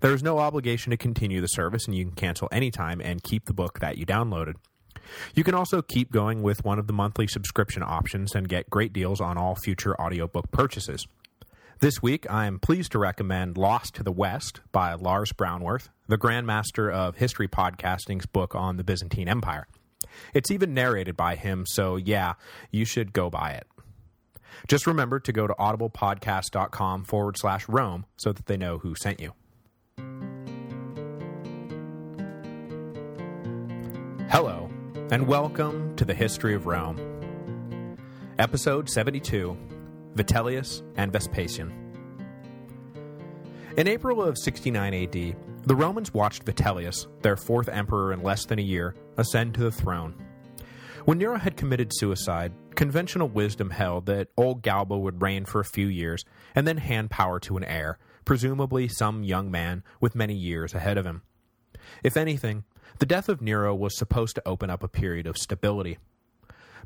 There is no obligation to continue the service, and you can cancel anytime and keep the book that you downloaded. You can also keep going with one of the monthly subscription options and get great deals on all future audiobook purchases. This week, I am pleased to recommend Lost to the West by Lars Brownworth, the Grandmaster of History Podcasting's book on the Byzantine Empire. It's even narrated by him, so yeah, you should go buy it. Just remember to go to audiblepodcast.com forward slash Rome so that they know who sent you. And welcome to the History of Rome. Episode 72, Vitellius and Vespasian. In April of 69 AD, the Romans watched Vitellius, their fourth emperor in less than a year, ascend to the throne. When Nero had committed suicide, conventional wisdom held that old Galba would reign for a few years and then hand power to an heir, presumably some young man with many years ahead of him. If anything, the death of Nero was supposed to open up a period of stability.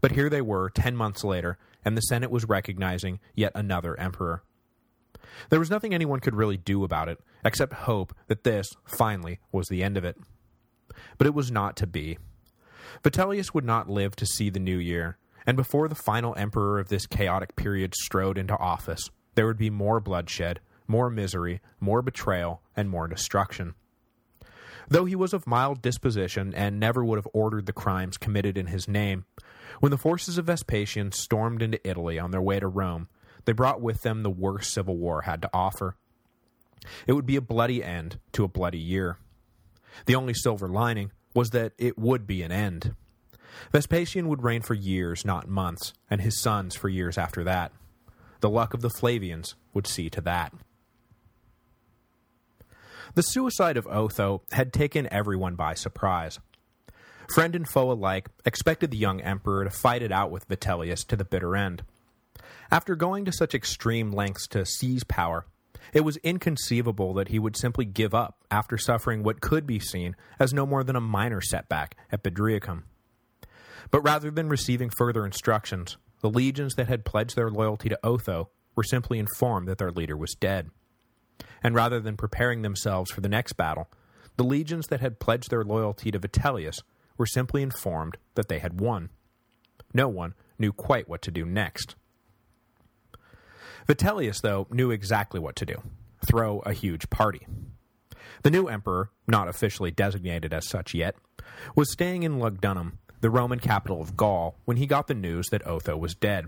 But here they were, ten months later, and the Senate was recognizing yet another emperor. There was nothing anyone could really do about it, except hope that this, finally, was the end of it. But it was not to be. Vitellius would not live to see the new year, and before the final emperor of this chaotic period strode into office, there would be more bloodshed, more misery, more betrayal, and more destruction. Though he was of mild disposition and never would have ordered the crimes committed in his name, when the forces of Vespasian stormed into Italy on their way to Rome, they brought with them the worst civil war had to offer. It would be a bloody end to a bloody year. The only silver lining was that it would be an end. Vespasian would reign for years, not months, and his sons for years after that. The luck of the Flavians would see to that. The suicide of Otho had taken everyone by surprise. Friend and foe alike expected the young emperor to fight it out with Vitellius to the bitter end. After going to such extreme lengths to seize power, it was inconceivable that he would simply give up after suffering what could be seen as no more than a minor setback at Bedriacum. But rather than receiving further instructions, the legions that had pledged their loyalty to Otho were simply informed that their leader was dead and rather than preparing themselves for the next battle, the legions that had pledged their loyalty to Vitellius were simply informed that they had won. No one knew quite what to do next. Vitellius, though, knew exactly what to do. Throw a huge party. The new emperor, not officially designated as such yet, was staying in Lugdunum, the Roman capital of Gaul, when he got the news that Otho was dead.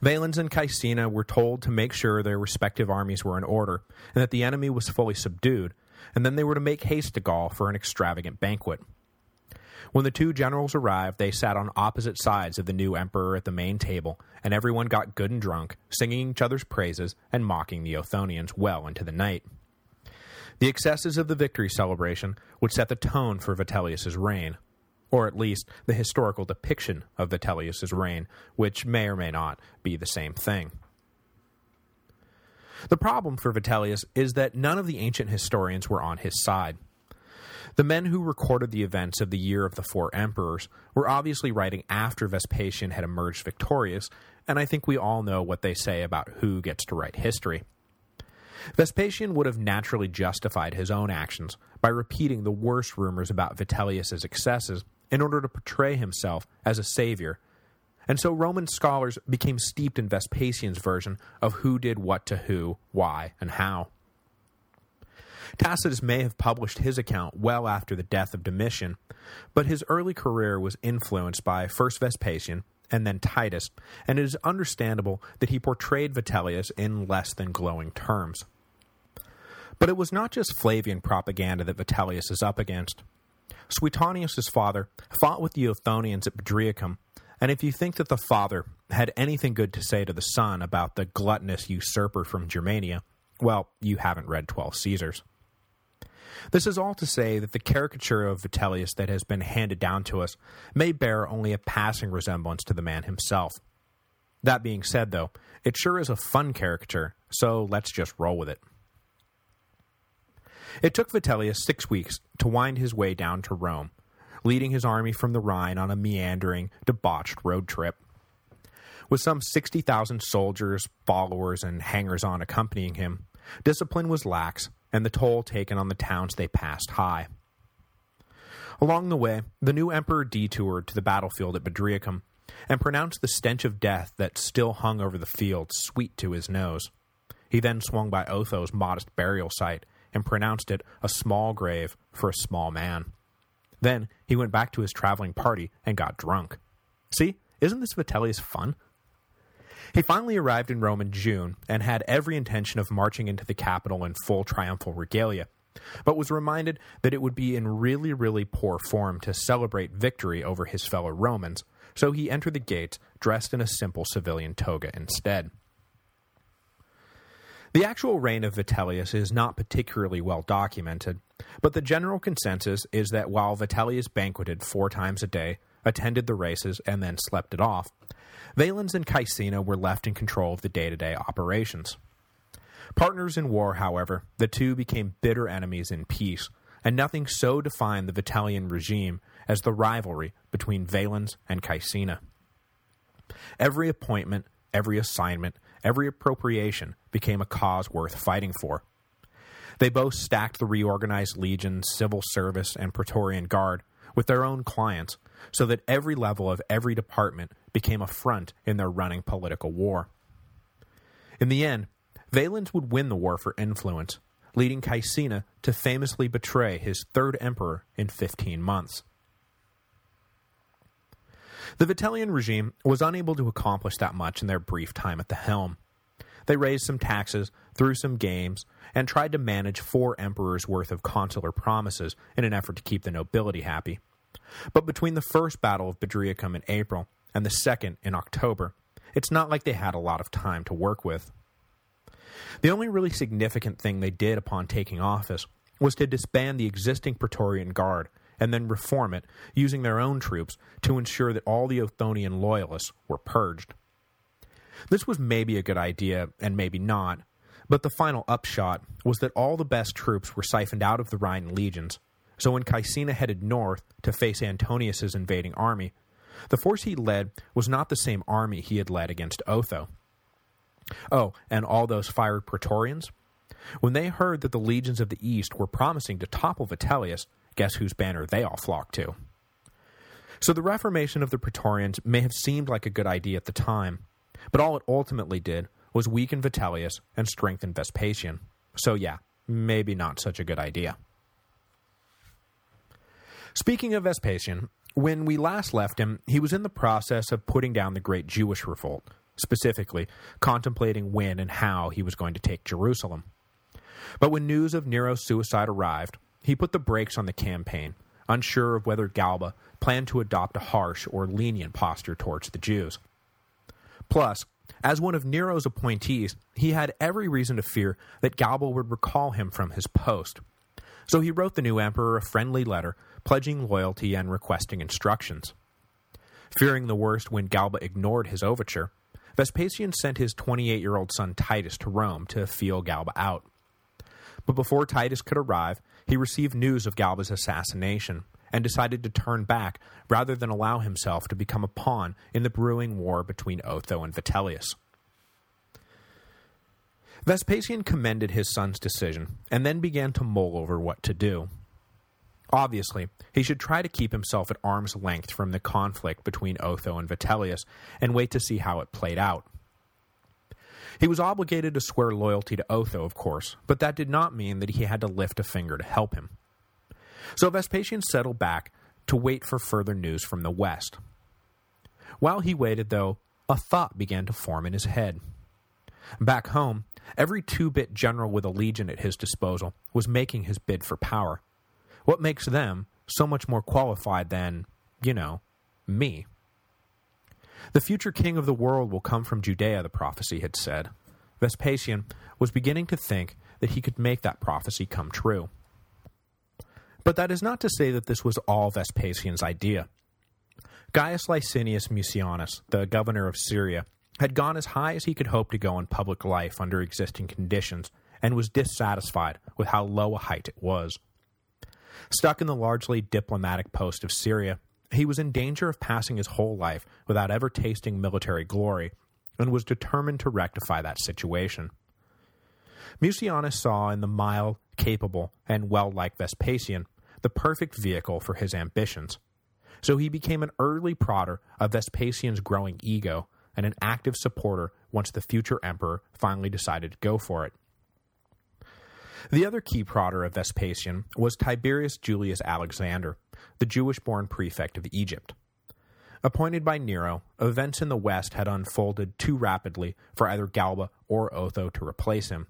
Valens and Caecina were told to make sure their respective armies were in order, and that the enemy was fully subdued, and then they were to make haste to Gaul for an extravagant banquet. When the two generals arrived, they sat on opposite sides of the new emperor at the main table, and everyone got good and drunk, singing each other's praises and mocking the Othonians well into the night. The excesses of the victory celebration would set the tone for Vitellius's reign, or at least the historical depiction of Vitellius's reign, which may or may not be the same thing. The problem for Vitellius is that none of the ancient historians were on his side. The men who recorded the events of the year of the four emperors were obviously writing after Vespasian had emerged victorious, and I think we all know what they say about who gets to write history. Vespasian would have naturally justified his own actions by repeating the worst rumors about Vitellius's excesses in order to portray himself as a savior. And so Roman scholars became steeped in Vespasian's version of who did what to who, why, and how. Tacitus may have published his account well after the death of Domitian, but his early career was influenced by first Vespasian and then Titus, and it is understandable that he portrayed Vitellius in less than glowing terms. But it was not just Flavian propaganda that Vitellius is up against. Suetonius' father fought with the Othonians at Bedriacum, and if you think that the father had anything good to say to the son about the gluttonous usurper from Germania, well, you haven't read 12 Caesars. This is all to say that the caricature of Vitellius that has been handed down to us may bear only a passing resemblance to the man himself. That being said, though, it sure is a fun caricature, so let's just roll with it. It took Vitellius six weeks to wind his way down to Rome, leading his army from the Rhine on a meandering, debauched road trip. With some 60,000 soldiers, followers, and hangers-on accompanying him, discipline was lax, and the toll taken on the towns they passed high. Along the way, the new emperor detoured to the battlefield at Bedriacum, and pronounced the stench of death that still hung over the field sweet to his nose. He then swung by Otho's modest burial site and pronounced it a small grave for a small man. Then he went back to his traveling party and got drunk. See, isn't this Vitellius fun? He finally arrived in Rome in June and had every intention of marching into the capital in full triumphal regalia, but was reminded that it would be in really, really poor form to celebrate victory over his fellow Romans, so he entered the gates dressed in a simple civilian toga instead. The actual reign of Vitellius is not particularly well documented, but the general consensus is that while Vitellius banqueted four times a day, attended the races, and then slept it off, Valens and Caecina were left in control of the day-to-day -day operations. Partners in war, however, the two became bitter enemies in peace, and nothing so defined the Vitellian regime as the rivalry between Valens and Caecina. Every appointment, every assignment, every appropriation became a cause worth fighting for. They both stacked the reorganized legions, civil service, and Praetorian Guard with their own clients, so that every level of every department became a front in their running political war. In the end, Valens would win the war for influence, leading Caecina to famously betray his third emperor in 15 months. The Vitellian regime was unable to accomplish that much in their brief time at the helm. They raised some taxes, threw some games, and tried to manage four emperors' worth of consular promises in an effort to keep the nobility happy. But between the first Battle of Bedriacum in April and the second in October, it's not like they had a lot of time to work with. The only really significant thing they did upon taking office was to disband the existing Praetorian Guard and then reform it using their own troops to ensure that all the Othonian loyalists were purged. This was maybe a good idea, and maybe not, but the final upshot was that all the best troops were siphoned out of the Rhine legions so when Caecina headed north to face Antonius's invading army, the force he led was not the same army he had led against Otho. Oh, and all those fired Praetorians? When they heard that the legions of the East were promising to topple Vitellius, guess whose banner they all flocked to? So the reformation of the Praetorians may have seemed like a good idea at the time, but all it ultimately did was weaken Vitellius and strengthen Vespasian. So yeah, maybe not such a good idea. Speaking of Vespasian, when we last left him, he was in the process of putting down the Great Jewish Revolt, specifically contemplating when and how he was going to take Jerusalem. But when news of Nero's suicide arrived, he put the brakes on the campaign, unsure of whether Galba planned to adopt a harsh or lenient posture towards the Jews. Plus, as one of Nero's appointees, he had every reason to fear that Galba would recall him from his post. So he wrote the new emperor a friendly letter pledging loyalty and requesting instructions. Fearing the worst when Galba ignored his overture, Vespasian sent his 28-year-old son Titus to Rome to feel Galba out. But before Titus could arrive, he received news of Galba's assassination and decided to turn back rather than allow himself to become a pawn in the brewing war between Otho and Vitellius. Vespasian commended his son's decision and then began to mull over what to do. Obviously, he should try to keep himself at arm's length from the conflict between Otho and Vitellius and wait to see how it played out. He was obligated to swear loyalty to Otho, of course, but that did not mean that he had to lift a finger to help him. So Vespasian settled back to wait for further news from the west. While he waited, though, a thought began to form in his head. Back home, every two-bit general with a legion at his disposal was making his bid for power, what makes them so much more qualified than, you know, me? The future king of the world will come from Judea, the prophecy had said. Vespasian was beginning to think that he could make that prophecy come true. But that is not to say that this was all Vespasian's idea. Gaius Licinius Mucianus, the governor of Syria, had gone as high as he could hope to go in public life under existing conditions, and was dissatisfied with how low a height it was. Stuck in the largely diplomatic post of Syria, he was in danger of passing his whole life without ever tasting military glory, and was determined to rectify that situation. Mucianus saw in the mild, capable, and well-liked Vespasian the perfect vehicle for his ambitions, so he became an early prodder of Vespasian's growing ego and an active supporter once the future emperor finally decided to go for it. The other key prodder of Vespasian was Tiberius Julius Alexander, the Jewish-born prefect of Egypt. Appointed by Nero, events in the west had unfolded too rapidly for either Galba or Otho to replace him,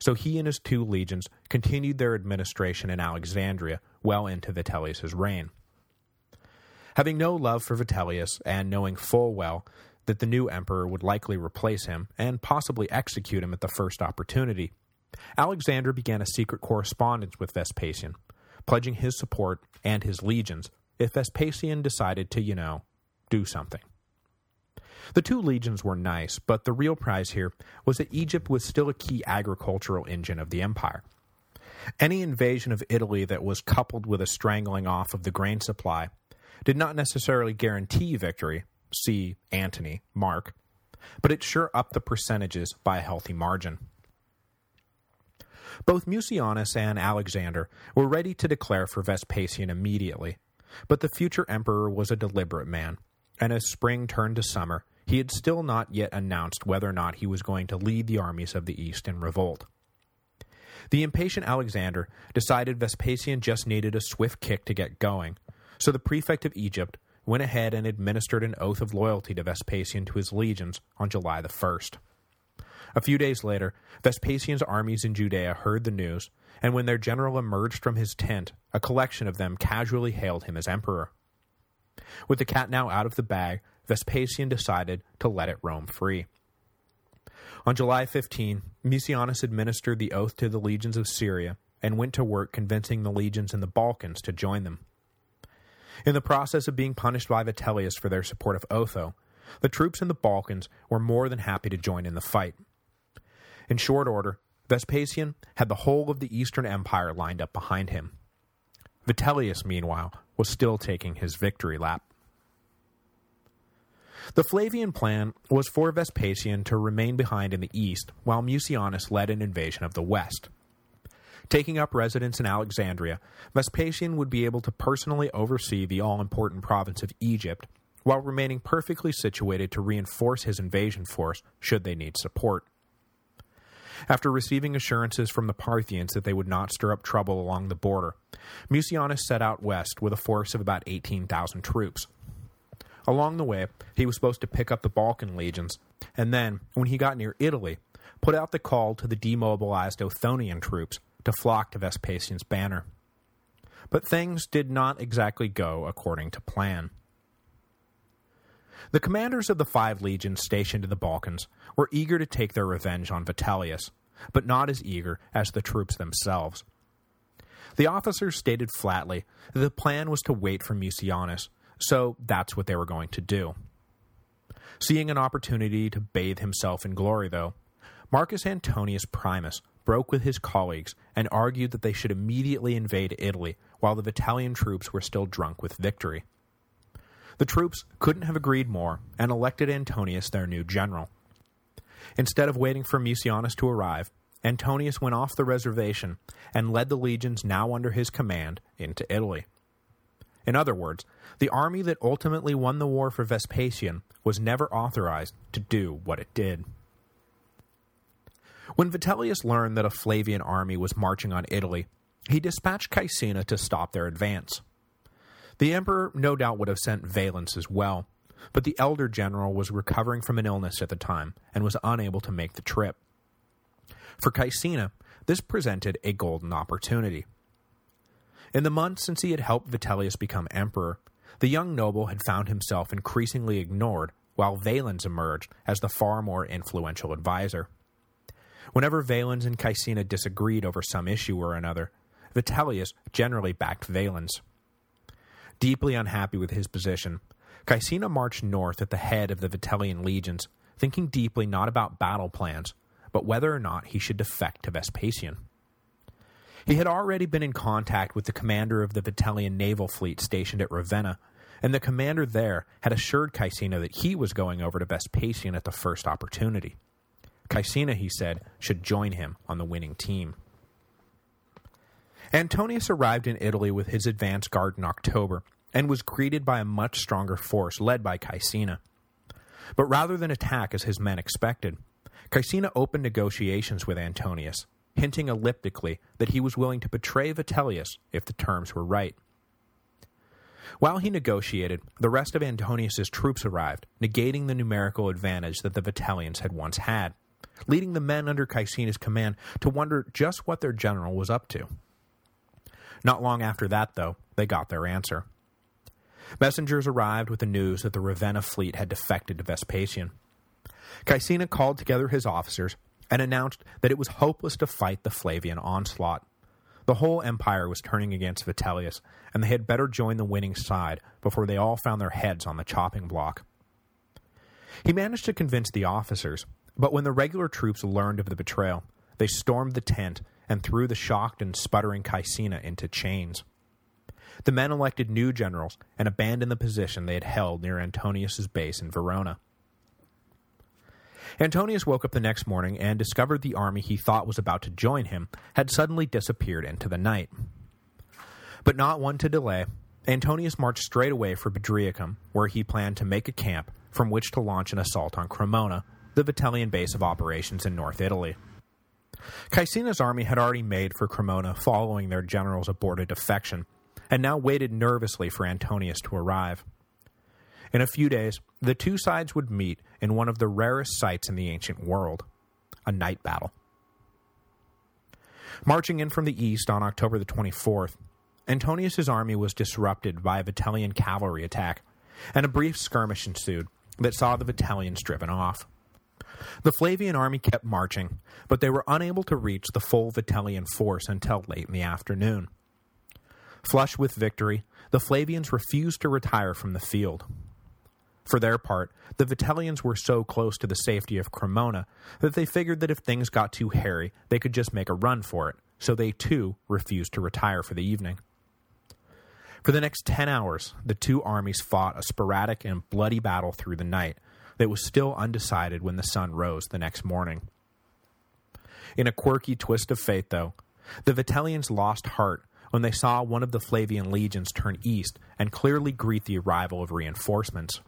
so he and his two legions continued their administration in Alexandria well into Vitellius's reign. Having no love for Vitellius, and knowing full well that the new emperor would likely replace him and possibly execute him at the first opportunity, Alexander began a secret correspondence with Vespasian, pledging his support and his legions if Vespasian decided to, you know, do something. The two legions were nice, but the real prize here was that Egypt was still a key agricultural engine of the empire. Any invasion of Italy that was coupled with a strangling off of the grain supply did not necessarily guarantee victory, see Antony, Mark, but it sure upped the percentages by a healthy margin. Both Mucianus and Alexander were ready to declare for Vespasian immediately, but the future emperor was a deliberate man, and as spring turned to summer, he had still not yet announced whether or not he was going to lead the armies of the East in revolt. The impatient Alexander decided Vespasian just needed a swift kick to get going, so the prefect of Egypt went ahead and administered an oath of loyalty to Vespasian to his legions on July the 1st. A few days later, Vespasian's armies in Judea heard the news, and when their general emerged from his tent, a collection of them casually hailed him as emperor. With the cat now out of the bag, Vespasian decided to let it roam free. On July 15, Mucianus administered the oath to the legions of Syria and went to work convincing the legions in the Balkans to join them. In the process of being punished by Vitellius for their support of Otho, the troops in the Balkans were more than happy to join in the fight. In short order, Vespasian had the whole of the Eastern Empire lined up behind him. Vitellius, meanwhile, was still taking his victory lap. The Flavian plan was for Vespasian to remain behind in the east while Mucianus led an invasion of the west. Taking up residence in Alexandria, Vespasian would be able to personally oversee the all-important province of Egypt while remaining perfectly situated to reinforce his invasion force should they need support. After receiving assurances from the Parthians that they would not stir up trouble along the border, Mucianus set out west with a force of about 18,000 troops. Along the way, he was supposed to pick up the Balkan legions, and then, when he got near Italy, put out the call to the demobilized Othonian troops to flock to Vespasian's banner. But things did not exactly go according to plan. The commanders of the five legions stationed in the Balkans were eager to take their revenge on Vitellius, but not as eager as the troops themselves. The officers stated flatly that the plan was to wait for Mucianus, so that's what they were going to do. Seeing an opportunity to bathe himself in glory, though, Marcus Antonius Primus broke with his colleagues and argued that they should immediately invade Italy while the Vitellian troops were still drunk with victory. The troops couldn't have agreed more and elected Antonius their new general. Instead of waiting for Mucianus to arrive, Antonius went off the reservation and led the legions now under his command into Italy. In other words, the army that ultimately won the war for Vespasian was never authorized to do what it did. When Vitellius learned that a Flavian army was marching on Italy, he dispatched Caecina to stop their advance. The emperor no doubt would have sent Valens as well, but the elder general was recovering from an illness at the time and was unable to make the trip. For Caecina, this presented a golden opportunity. In the months since he had helped Vitellius become emperor, the young noble had found himself increasingly ignored while Valens emerged as the far more influential advisor. Whenever Valens and Caecina disagreed over some issue or another, Vitellius generally backed Valens. Deeply unhappy with his position, Caecina marched north at the head of the Vitellian legions, thinking deeply not about battle plans, but whether or not he should defect to Vespasian. He had already been in contact with the commander of the Vitellian naval fleet stationed at Ravenna, and the commander there had assured Caecina that he was going over to Vespasian at the first opportunity. Caecina, he said, should join him on the winning team. Antonius arrived in Italy with his advance guard in October, and was greeted by a much stronger force led by Caecina. But rather than attack as his men expected, Caecina opened negotiations with Antonius, hinting elliptically that he was willing to betray Vitellius if the terms were right. While he negotiated, the rest of Antonius's troops arrived, negating the numerical advantage that the Vitellians had once had, leading the men under Caecina's command to wonder just what their general was up to. Not long after that, though, they got their answer. Messengers arrived with the news that the Ravenna fleet had defected to Vespasian. Caecina called together his officers and announced that it was hopeless to fight the Flavian onslaught. The whole empire was turning against Vitellius, and they had better join the winning side before they all found their heads on the chopping block. He managed to convince the officers, but when the regular troops learned of the betrayal, they stormed the tent and threw the shocked and sputtering Caecina into chains. The men elected new generals and abandoned the position they had held near Antonius's base in Verona. Antonius woke up the next morning and discovered the army he thought was about to join him had suddenly disappeared into the night. But not one to delay, Antonius marched straight away for Bedriacum, where he planned to make a camp from which to launch an assault on Cremona, the Vitellian base of operations in North Italy. Caecina's army had already made for Cremona following their general's aborted defection, and now waited nervously for Antonius to arrive. In a few days, the two sides would meet in one of the rarest sights in the ancient world, a night battle. Marching in from the east on October the 24th, Antonius's army was disrupted by a Vitellian cavalry attack, and a brief skirmish ensued that saw the Vitellians driven off. The Flavian army kept marching, but they were unable to reach the full Vitellian force until late in the afternoon. Flush with victory, the Flavians refused to retire from the field. For their part, the Vitellians were so close to the safety of Cremona that they figured that if things got too hairy, they could just make a run for it, so they too refused to retire for the evening. For the next ten hours, the two armies fought a sporadic and bloody battle through the night that was still undecided when the sun rose the next morning. In a quirky twist of fate, though, the Vitellians lost heart when they saw one of the Flavian legions turn east and clearly greet the arrival of reinforcements.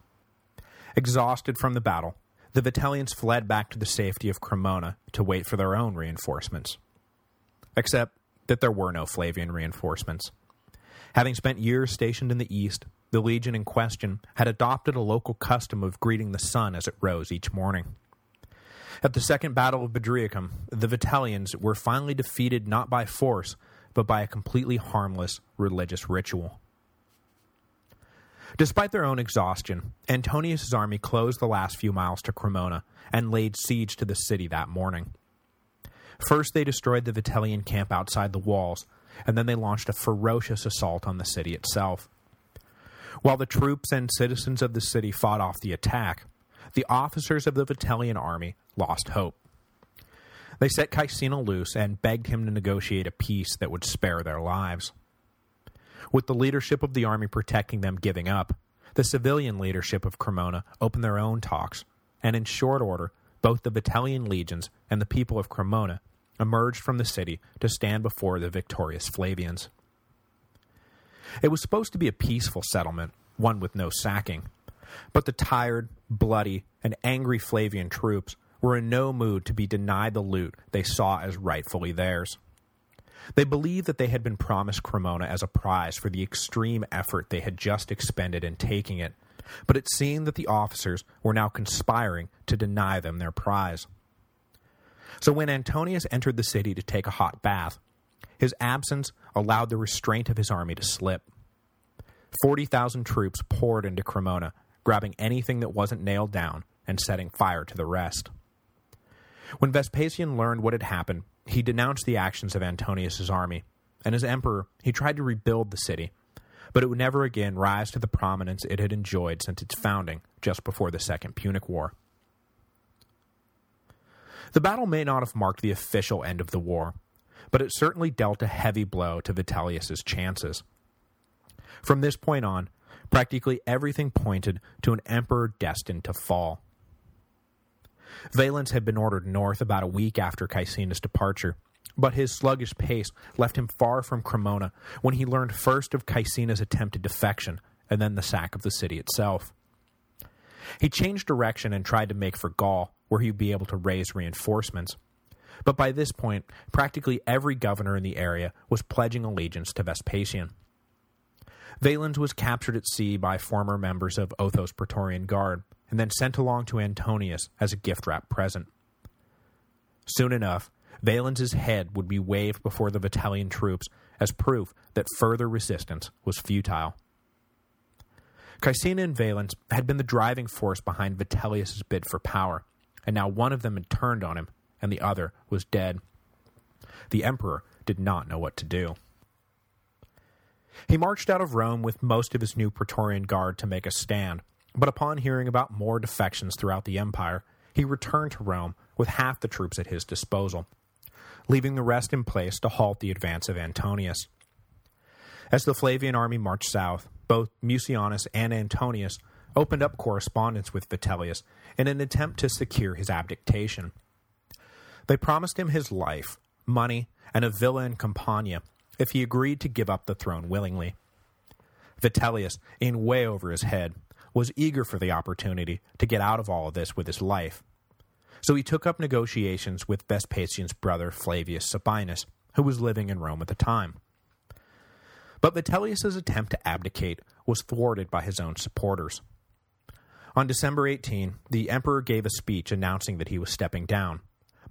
Exhausted from the battle, the Vitellians fled back to the safety of Cremona to wait for their own reinforcements. Except that there were no Flavian reinforcements. Having spent years stationed in the east, the legion in question had adopted a local custom of greeting the sun as it rose each morning. At the Second Battle of Bedriacum, the Vitellians were finally defeated not by force, but by a completely harmless religious ritual. Despite their own exhaustion, Antonius's army closed the last few miles to Cremona and laid siege to the city that morning. First they destroyed the Vitellian camp outside the walls, and then they launched a ferocious assault on the city itself. While the troops and citizens of the city fought off the attack, the officers of the Vitellian army lost hope. They set Caecina loose and begged him to negotiate a peace that would spare their lives. With the leadership of the army protecting them giving up, the civilian leadership of Cremona opened their own talks, and in short order, both the Vitellian legions and the people of Cremona emerged from the city to stand before the victorious Flavians. It was supposed to be a peaceful settlement, one with no sacking, but the tired, bloody, and angry Flavian troops were in no mood to be denied the loot they saw as rightfully theirs. They believed that they had been promised Cremona as a prize for the extreme effort they had just expended in taking it, but it seemed that the officers were now conspiring to deny them their prize. So when Antonius entered the city to take a hot bath, his absence allowed the restraint of his army to slip. 40,000 troops poured into Cremona, grabbing anything that wasn't nailed down and setting fire to the rest. When Vespasian learned what had happened, he denounced the actions of Antonius's army, and as emperor, he tried to rebuild the city, but it would never again rise to the prominence it had enjoyed since its founding just before the Second Punic War. The battle may not have marked the official end of the war, but it certainly dealt a heavy blow to Vitellius's chances. From this point on, practically everything pointed to an emperor destined to fall. Valens had been ordered north about a week after Caecina's departure, but his sluggish pace left him far from Cremona when he learned first of Caecina's attempted defection and then the sack of the city itself. He changed direction and tried to make for Gaul, where he'd be able to raise reinforcements. But by this point, practically every governor in the area was pledging allegiance to Vespasian. Valens was captured at sea by former members of Otho's Praetorian Guard, and then sent along to Antonius as a gift-wrap present. Soon enough, Valens's head would be waved before the Vitellian troops as proof that further resistance was futile. Caecina and Valens had been the driving force behind Vitellius's bid for power, and now one of them had turned on him, and the other was dead. The emperor did not know what to do. He marched out of Rome with most of his new Praetorian Guard to make a stand, but upon hearing about more defections throughout the empire, he returned to Rome with half the troops at his disposal, leaving the rest in place to halt the advance of Antonius. As the Flavian army marched south, both Mucianus and Antonius opened up correspondence with Vitellius in an attempt to secure his abdication. They promised him his life, money, and a villa in Campania if he agreed to give up the throne willingly. Vitellius, in way over his head, was eager for the opportunity to get out of all of this with his life. So he took up negotiations with Vespasian's brother Flavius Sabinus, who was living in Rome at the time. But Vitellius's attempt to abdicate was thwarted by his own supporters. On December 18, the emperor gave a speech announcing that he was stepping down,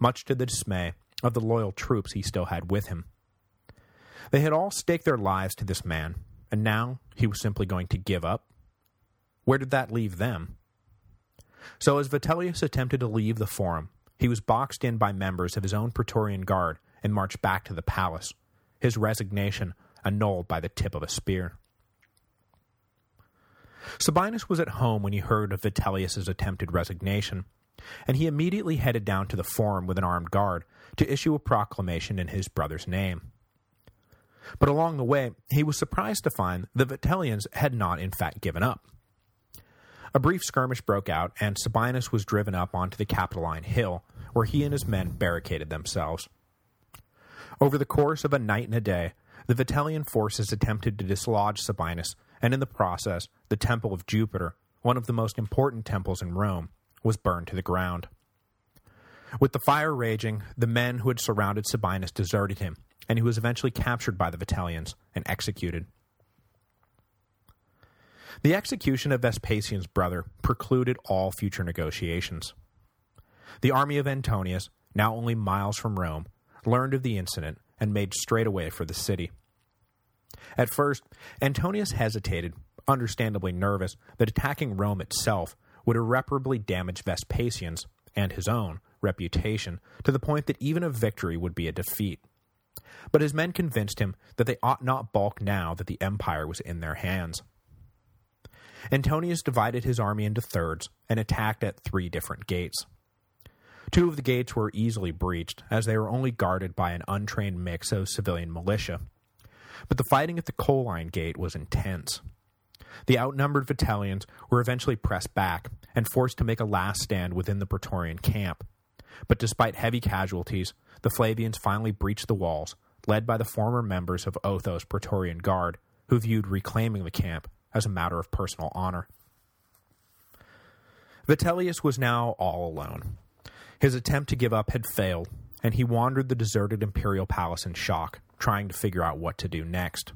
much to the dismay of the loyal troops he still had with him. They had all staked their lives to this man, and now he was simply going to give up? Where did that leave them? So as Vitellius attempted to leave the forum, he was boxed in by members of his own Praetorian Guard and marched back to the palace, his resignation annulled by the tip of a spear. Sabinus was at home when he heard of Vitellius's attempted resignation, and he immediately headed down to the forum with an armed guard to issue a proclamation in his brother's name. But along the way, he was surprised to find the Vitellians had not in fact given up. A brief skirmish broke out, and Sabinus was driven up onto the Capitoline Hill, where he and his men barricaded themselves. Over the course of a night and a day, the Vitellian forces attempted to dislodge Sabinus, and in the process, the Temple of Jupiter, one of the most important temples in Rome, was burned to the ground. With the fire raging, the men who had surrounded Sabinus deserted him, and he was eventually captured by the Vitellians and executed. The execution of Vespasian's brother precluded all future negotiations. The army of Antonius, now only miles from Rome, learned of the incident and made straight away for the city. At first, Antonius hesitated, understandably nervous that attacking Rome itself would irreparably damage Vespasian's, and his own, reputation to the point that even a victory would be a defeat. But his men convinced him that they ought not balk now that the empire was in their hands. Antonius divided his army into thirds and attacked at three different gates. Two of the gates were easily breached, as they were only guarded by an untrained mix of civilian militia. But the fighting at the Colline Gate was intense. The outnumbered Vitellians were eventually pressed back and forced to make a last stand within the Praetorian camp. But despite heavy casualties, the Flavians finally breached the walls, led by the former members of Otho's Praetorian Guard, who viewed reclaiming the camp as a matter of personal honor. Vitellius was now all alone. His attempt to give up had failed, and he wandered the deserted imperial palace in shock, trying to figure out what to do next.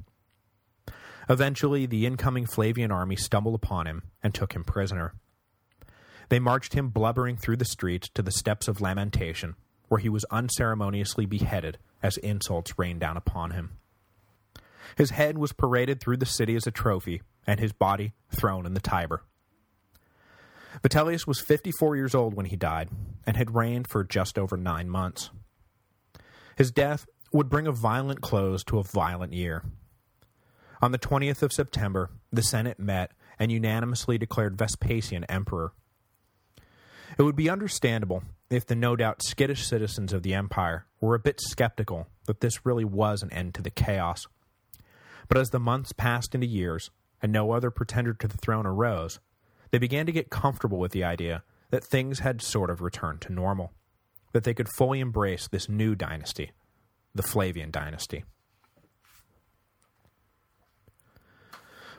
Eventually, the incoming Flavian army stumbled upon him and took him prisoner. They marched him blubbering through the streets to the steps of lamentation, where he was unceremoniously beheaded as insults rained down upon him. His head was paraded through the city as a trophy, and his body thrown in the Tiber. Vitellius was 54 years old when he died, and had reigned for just over nine months. His death would bring a violent close to a violent year. On the 20th of September, the Senate met and unanimously declared Vespasian emperor. It would be understandable if the no doubt skittish citizens of the empire were a bit skeptical that this really was an end to the chaos. But as the months passed into years, and no other pretender to the throne arose, they began to get comfortable with the idea that things had sort of returned to normal, that they could fully embrace this new dynasty, the Flavian dynasty.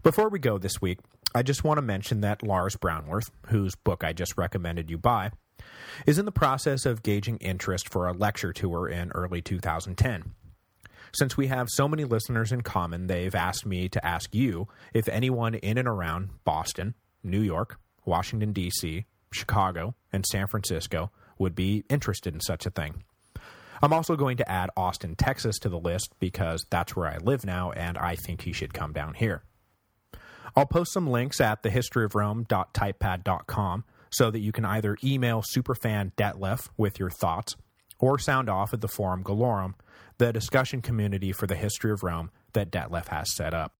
Before we go this week, I just want to mention that Lars Brownworth, whose book I just recommended you buy, is in the process of gauging interest for a lecture tour in early 2010. Since we have so many listeners in common, they've asked me to ask you if anyone in and around Boston, New York, Washington, D.C., Chicago, and San Francisco would be interested in such a thing. I'm also going to add Austin, Texas to the list because that's where I live now and I think he should come down here. I'll post some links at thehistoryofrome.typepad.com so that you can either email superfan Detlef with your thoughts or sound off at the Forum Gallorum, the discussion community for the history of Rome that Detlef has set up.